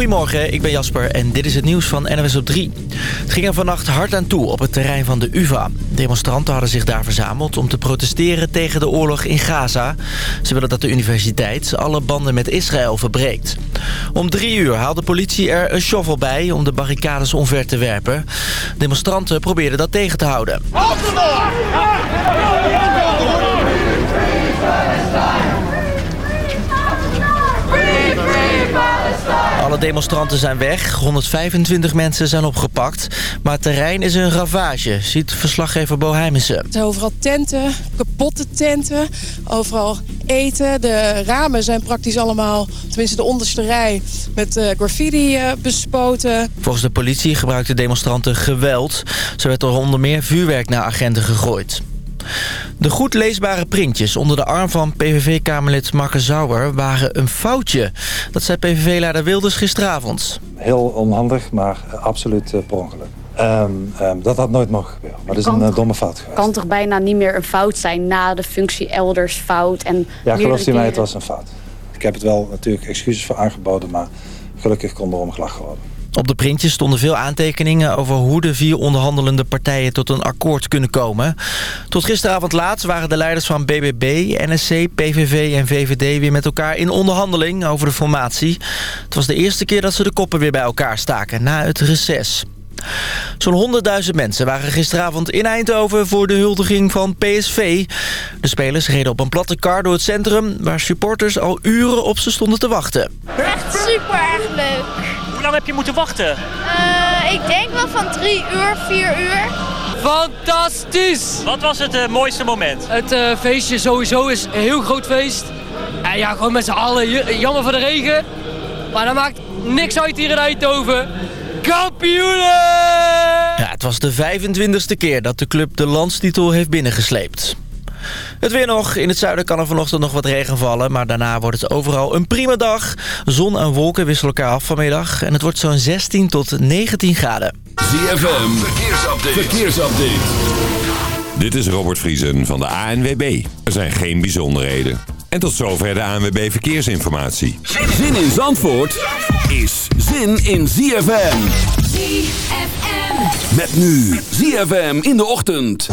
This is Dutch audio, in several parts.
Goedemorgen, ik ben Jasper en dit is het nieuws van NWS op 3. Het ging er vannacht hard aan toe op het terrein van de UvA. Demonstranten hadden zich daar verzameld om te protesteren tegen de oorlog in Gaza. Ze willen dat de universiteit alle banden met Israël verbreekt. Om drie uur haalde de politie er een shovel bij om de barricades omver te werpen. Demonstranten probeerden dat tegen te houden. Alle demonstranten zijn weg. 125 mensen zijn opgepakt. Maar het terrein is een ravage, ziet verslaggever Bo Heimissen. Er zijn overal tenten, kapotte tenten, overal eten. De ramen zijn praktisch allemaal, tenminste de onderste rij, met uh, graffiti uh, bespoten. Volgens de politie gebruikten demonstranten geweld. Zo werd er onder meer vuurwerk naar agenten gegooid. De goed leesbare printjes onder de arm van PVV-kamerlid Marke Zauber waren een foutje. Dat zei PVV-leider Wilders gisteravond. Heel onhandig, maar absoluut uh, per ongeluk. Um, um, dat had nooit mogen gebeuren. Maar dat is een uh, domme fout geweest. kan toch bijna niet meer een fout zijn na de functie elders fout? En ja, geloof je mij, het was een fout. Ik heb het wel natuurlijk excuses voor aangeboden, maar gelukkig kon er om gelachen worden. Op de printjes stonden veel aantekeningen over hoe de vier onderhandelende partijen tot een akkoord kunnen komen. Tot gisteravond laat waren de leiders van BBB, NSC, PVV en VVD weer met elkaar in onderhandeling over de formatie. Het was de eerste keer dat ze de koppen weer bij elkaar staken na het reces. Zo'n 100.000 mensen waren gisteravond in Eindhoven voor de huldiging van PSV. De spelers reden op een platte kar door het centrum... waar supporters al uren op ze stonden te wachten. Echt super erg leuk. Hoe lang heb je moeten wachten? Uh, ik denk wel van drie uur, vier uur. Fantastisch! Wat was het uh, mooiste moment? Het uh, feestje sowieso is een heel groot feest. En ja, gewoon met z'n allen. Jammer voor de regen. Maar dat maakt niks uit hier in Eindhoven. Kampioenen! Ja, het was de 25e keer dat de club de landstitel heeft binnengesleept. Het weer nog. In het zuiden kan er vanochtend nog wat regen vallen. Maar daarna wordt het overal een prima dag. Zon en wolken wisselen elkaar af vanmiddag. En het wordt zo'n 16 tot 19 graden. ZFM. Verkeersupdate. Verkeersupdate. Dit is Robert Vriesen van de ANWB. Er zijn geen bijzonderheden. En tot zover de ANWB Verkeersinformatie. Zin in Zandvoort is zin in ZFM. ZFM. Met nu ZFM in de ochtend.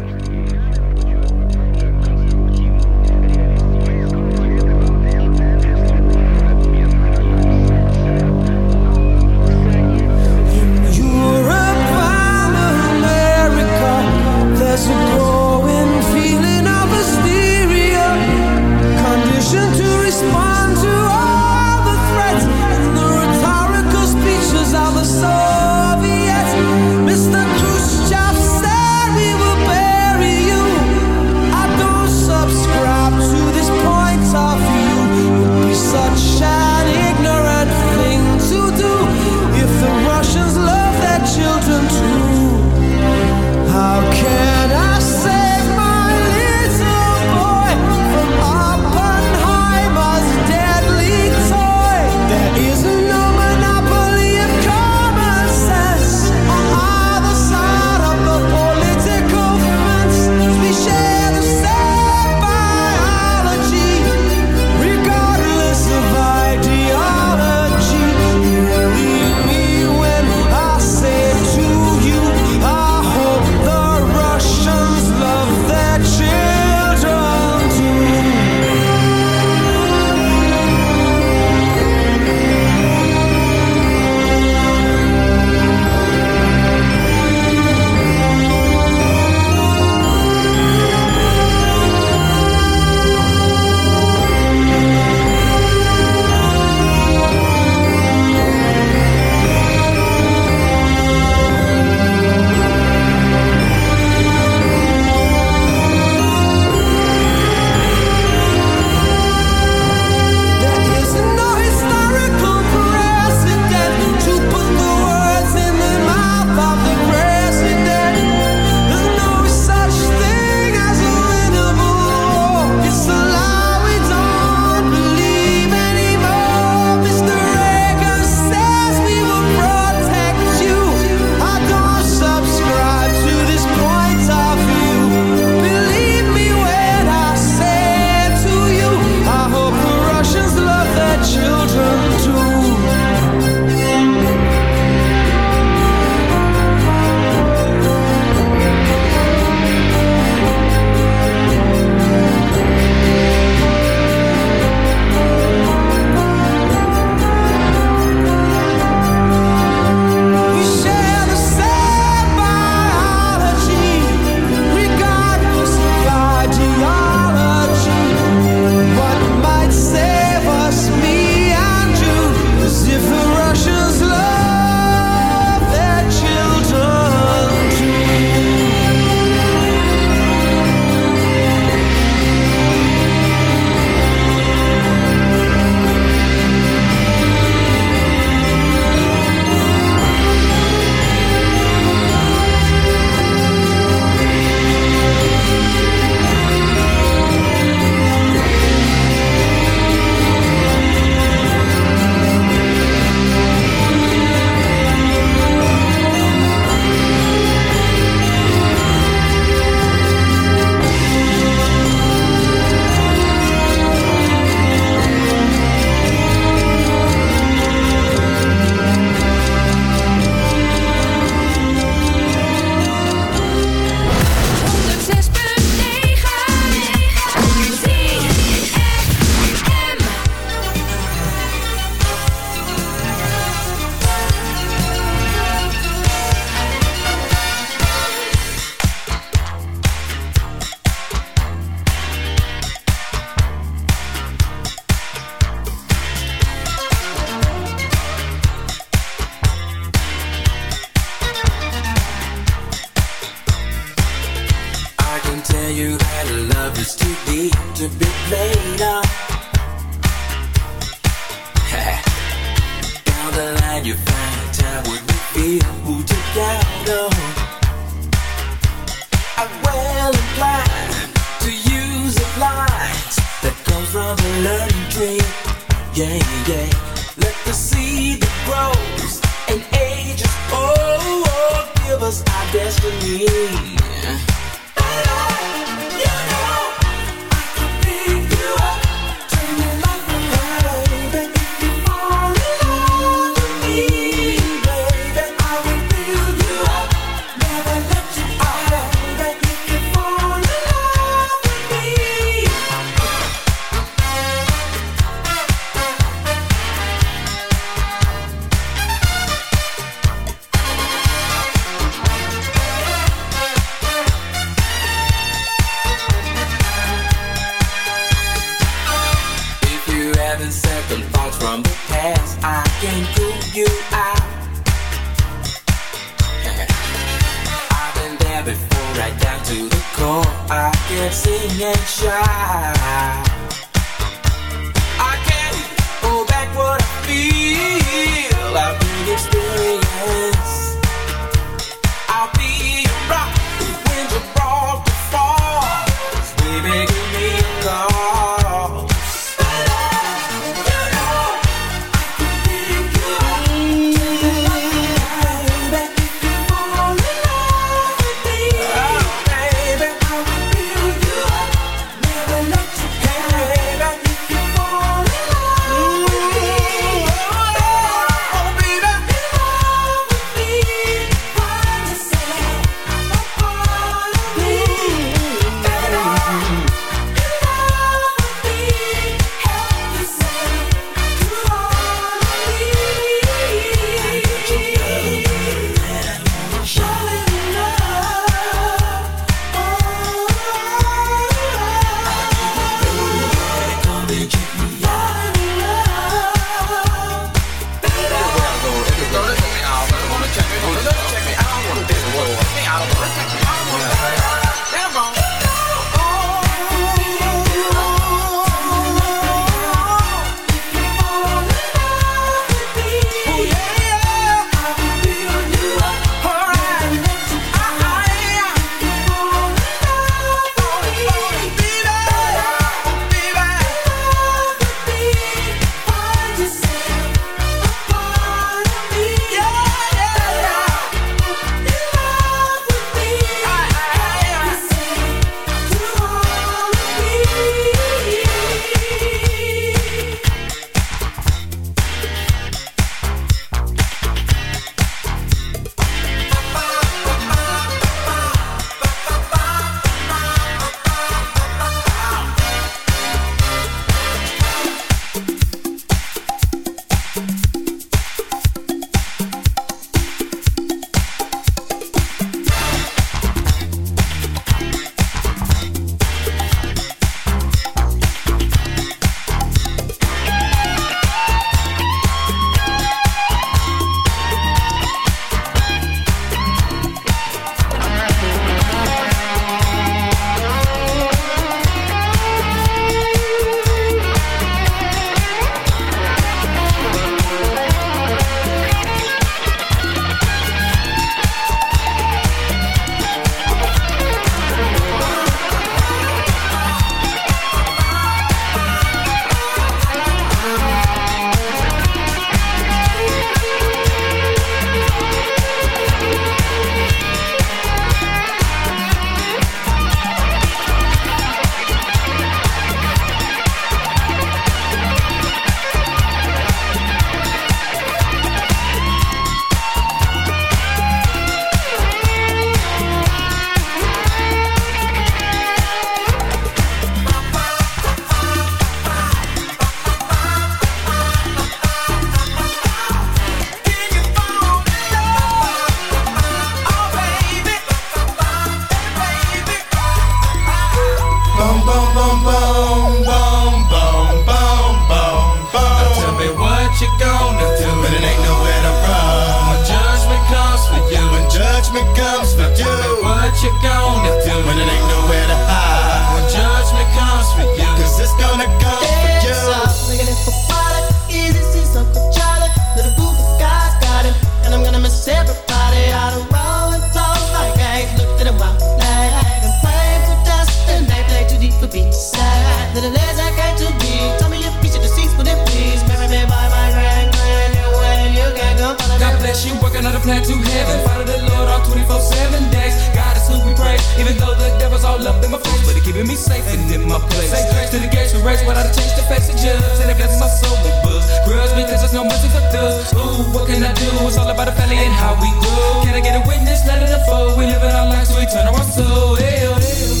Plan to heaven. Follow the Lord all 24 7 days. God is who we praise. Even though the devil's all up in my face, but he keeping me safe and in my place. Say grace to the gates we race, but I change the face of judge. And it blesses my soul with books. Grudge because there's no mercy for thugs. Ooh, what can I do? It's all about the family and how we grow. Can I get a witness? Let it unfold. We live in our lives, we turn our soul. Hell, oh, hell. Oh.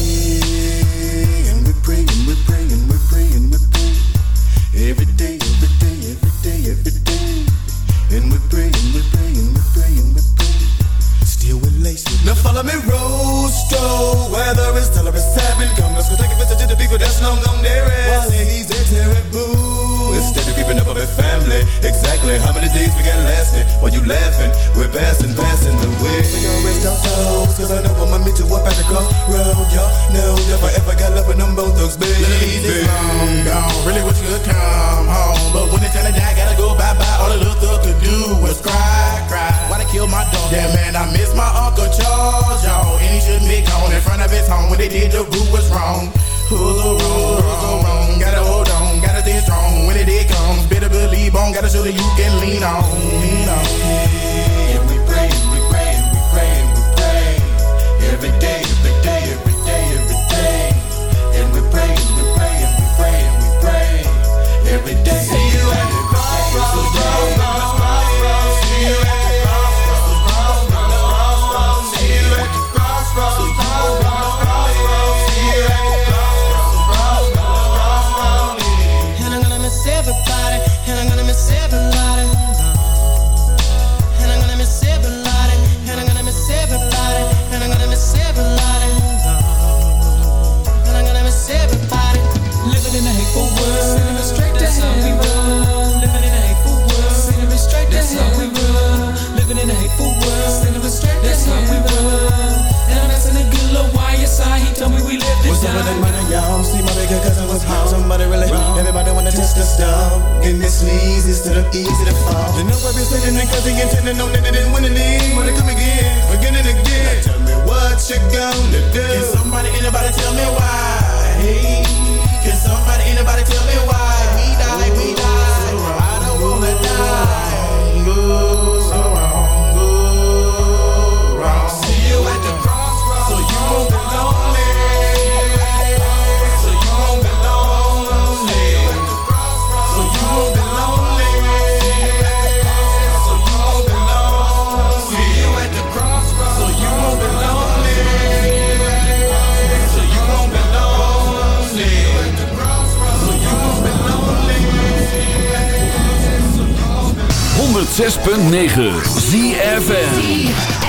Rosto. Whether it's tell or it's seven, come let's go take a visit to the people that's long gone there is. While ladies, they terrible. Instead of keeping up with family, exactly how many days we got lasting? While you laughing, we're passing, passing the way. We gon' rest our souls, cause I know I'ma meet you up at the crossroad. Y'all know if I ever got love with them both thugs, baby. Ladies, long gone. Really wish you could come home. But when it's time to die, gotta go bye bye. All the little thug could do was cry, cry. Why they kill my dog? Yeah, man, I miss my Uncle Charles, y'all. And he shouldn't be gone in front of his home. When they did, the root was wrong. Who's so wrong? Who's so wrong? Gotta hold on, gotta stay strong. When it day comes, better believe on. Gotta show that you can lean on, lean on. And we praying, we praying, we praying, we praying. Every day, every day, every day, every day. And we praying, we praying, we praying, we praying. Every day. See you at the crossroads, crossroads, crossroads. Easy to fall. Sitting and cause intended on that didn't win. Wanna come again, again and again. Now tell me what you gonna do. Can somebody, anybody tell me why? Hey, can somebody, anybody tell me why? We die, we die. I don't wanna die. Go so wrong, go wrong. See you at the crossroads, so you won't be 106.9 ZFN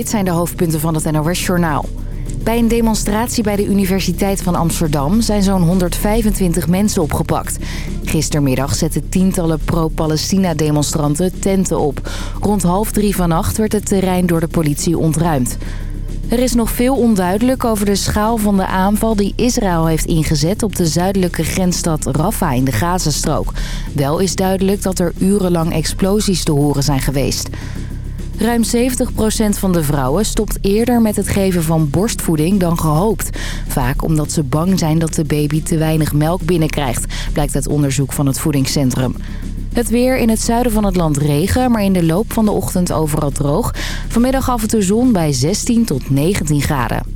dit zijn de hoofdpunten van het NOS-journaal. Bij een demonstratie bij de Universiteit van Amsterdam zijn zo'n 125 mensen opgepakt. Gistermiddag zetten tientallen pro-Palestina-demonstranten tenten op. Rond half drie vannacht werd het terrein door de politie ontruimd. Er is nog veel onduidelijk over de schaal van de aanval die Israël heeft ingezet op de zuidelijke grensstad Rafah in de Gazastrook. Wel is duidelijk dat er urenlang explosies te horen zijn geweest. Ruim 70% van de vrouwen stopt eerder met het geven van borstvoeding dan gehoopt. Vaak omdat ze bang zijn dat de baby te weinig melk binnenkrijgt, blijkt uit onderzoek van het voedingscentrum. Het weer in het zuiden van het land regen, maar in de loop van de ochtend overal droog. Vanmiddag af en toe zon bij 16 tot 19 graden.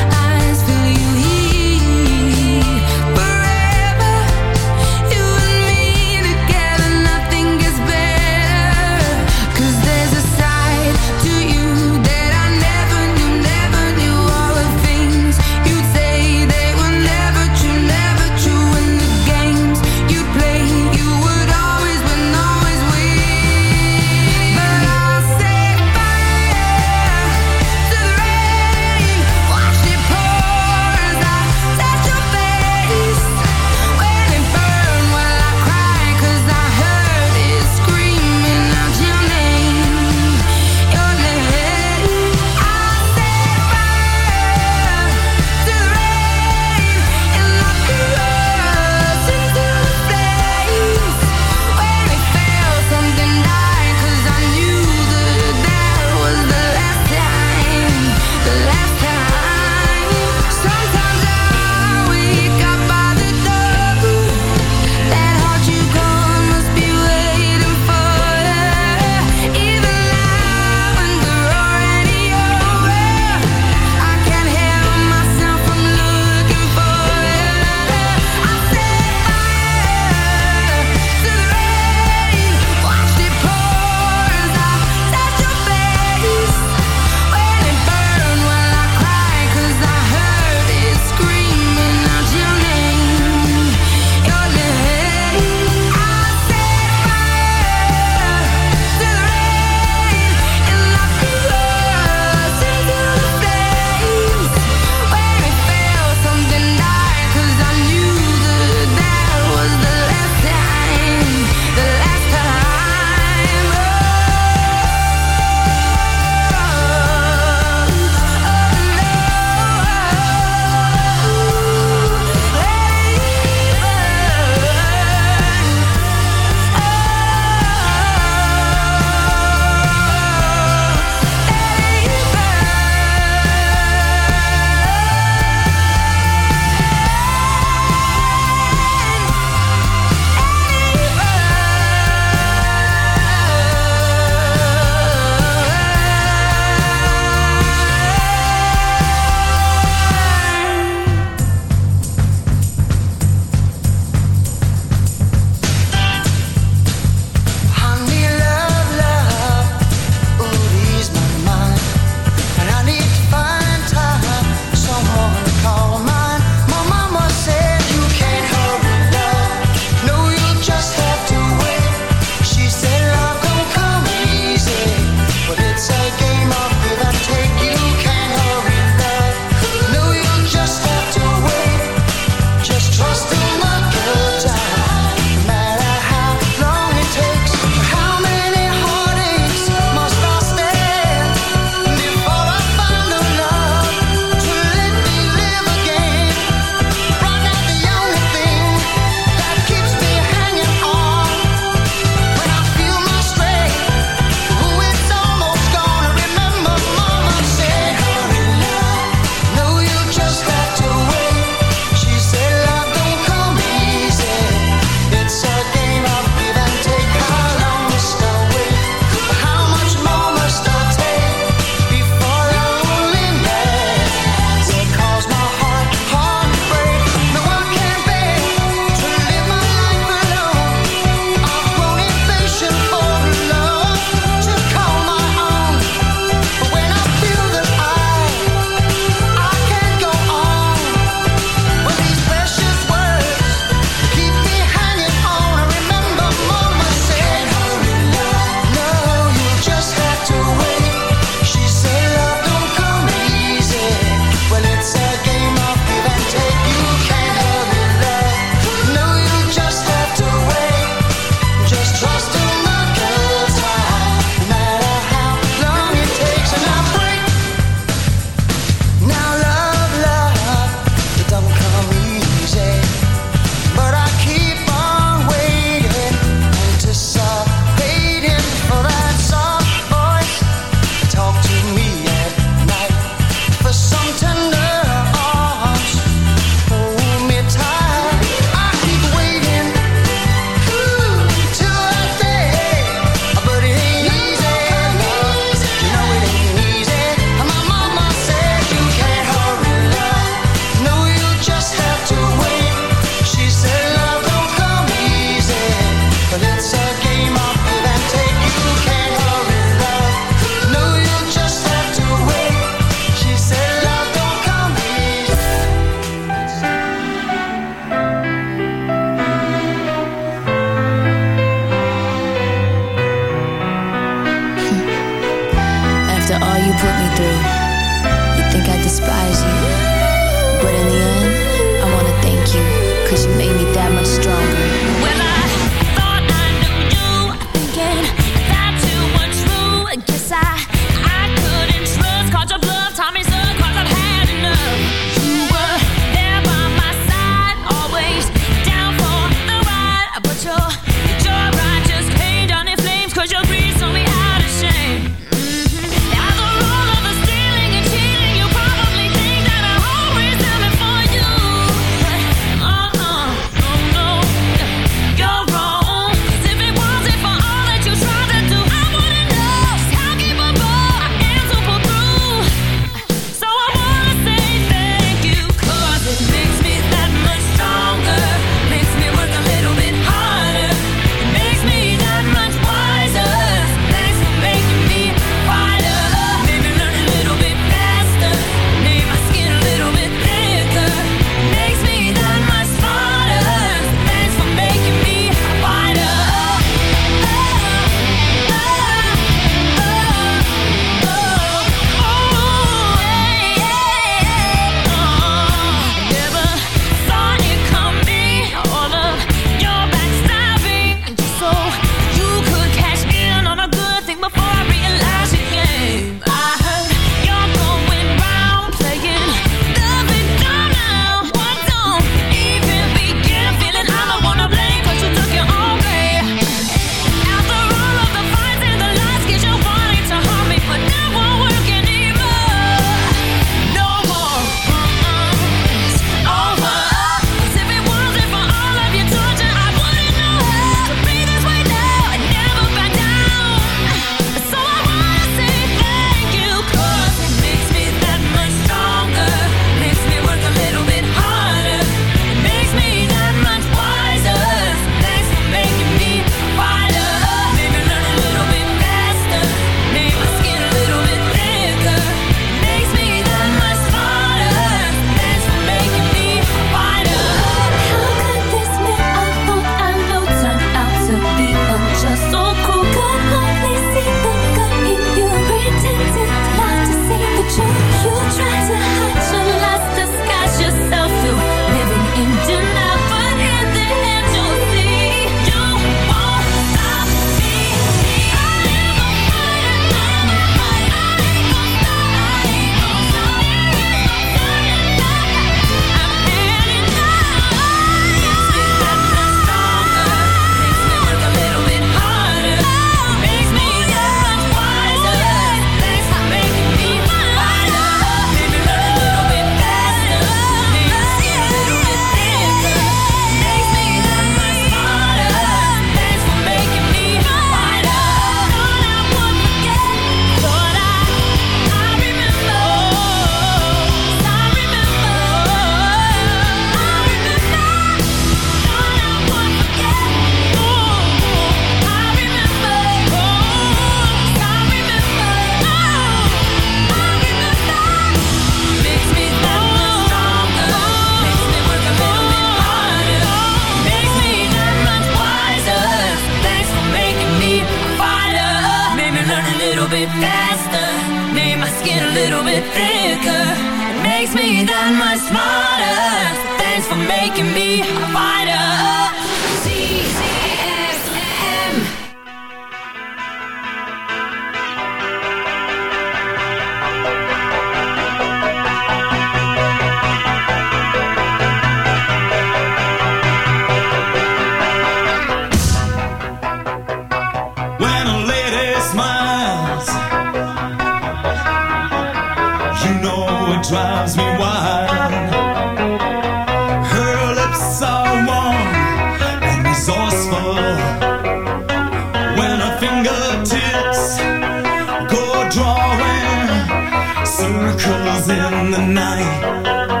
the night.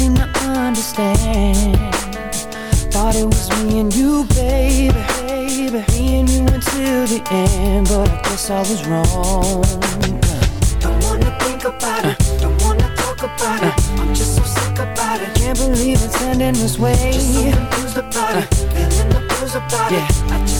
Seem to understand. Thought it was me and you, baby, baby. Me and you until the end, but I guess I was wrong. Don't wanna think about it, don't wanna talk about it. I'm just so sick about it. Can't believe it's ending this way. Just so confused about it, feeling the blues about it.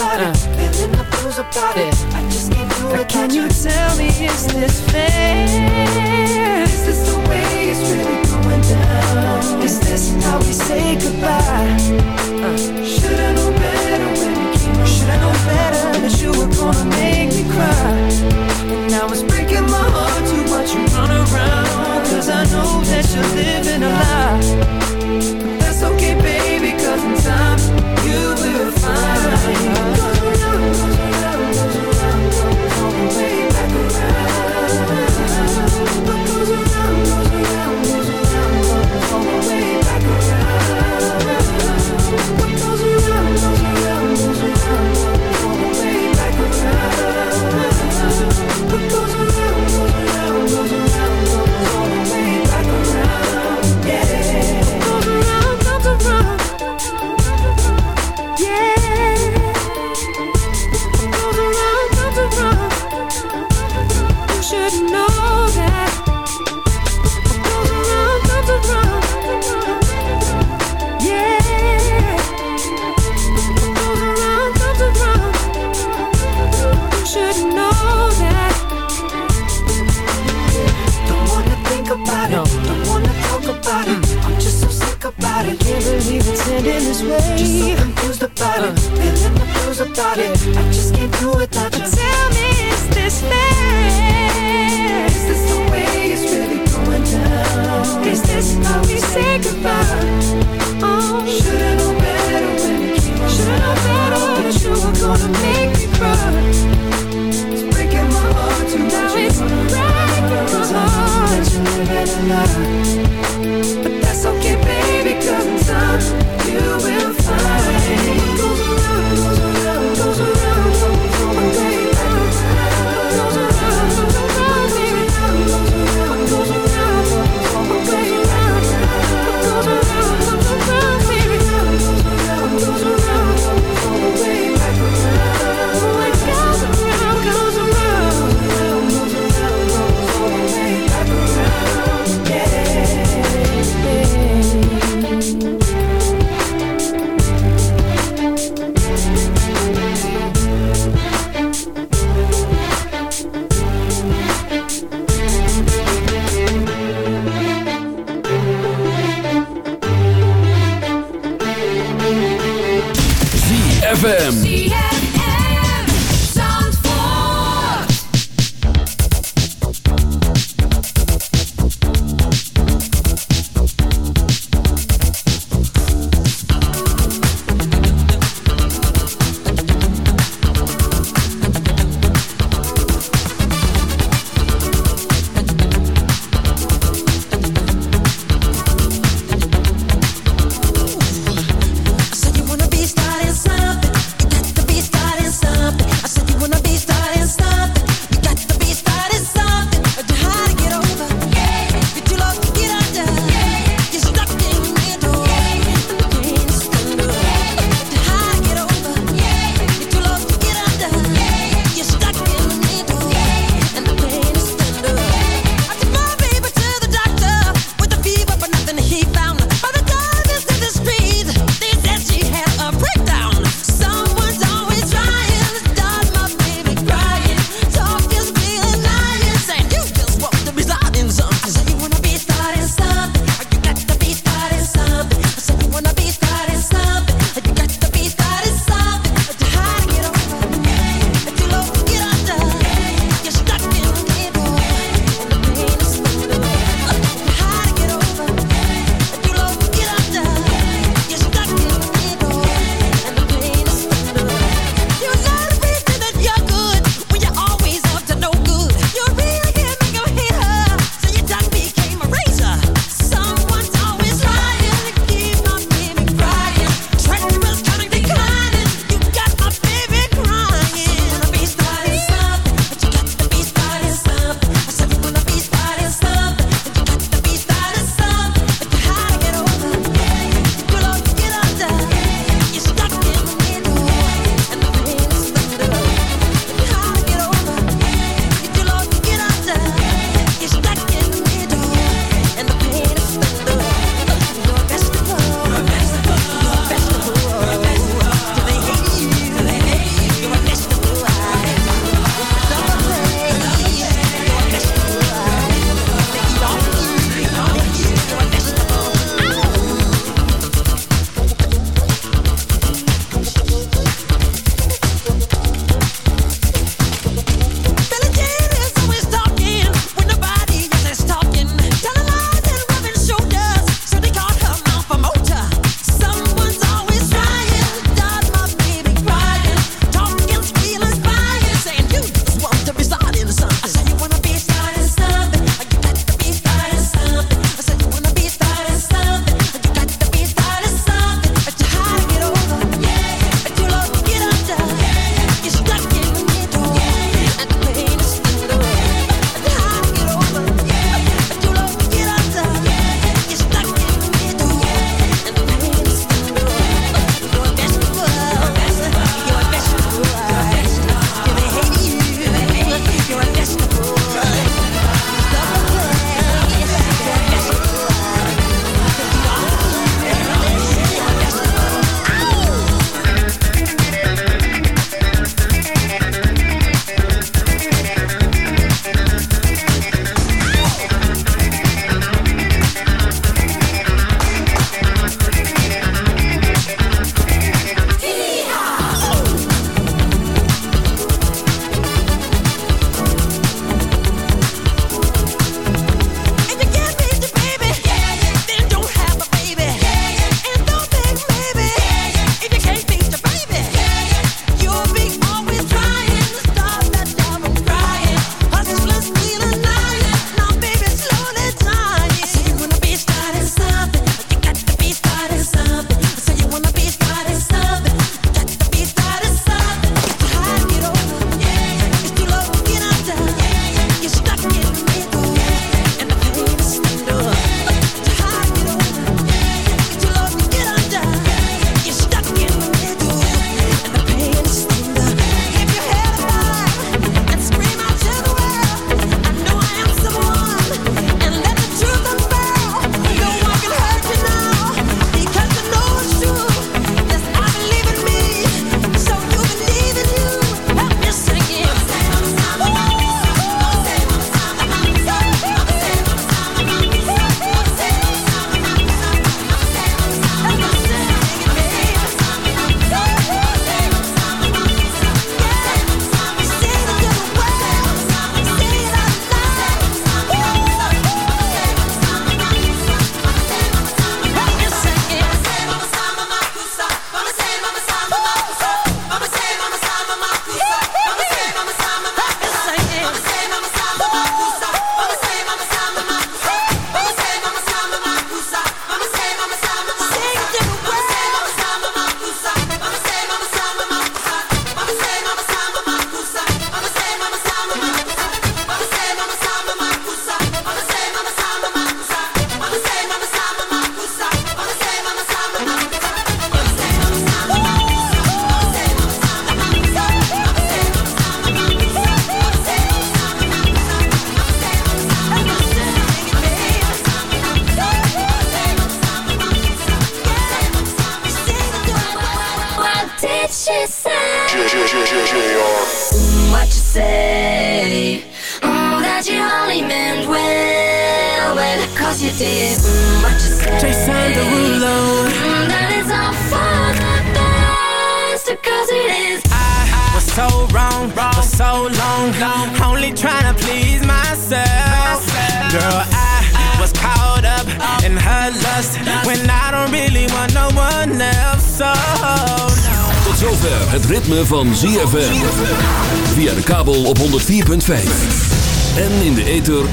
Just so confused about it Feeling the blues about it I just can't do it Can you tell me, is this fair? Is this the way it's really going down? Is this how we say goodbye? Uh, Should've known better when you came around. Should've known better that you were gonna make me cry. And now it's breaking my heart to watch you run around. Cause I know that you're living a lie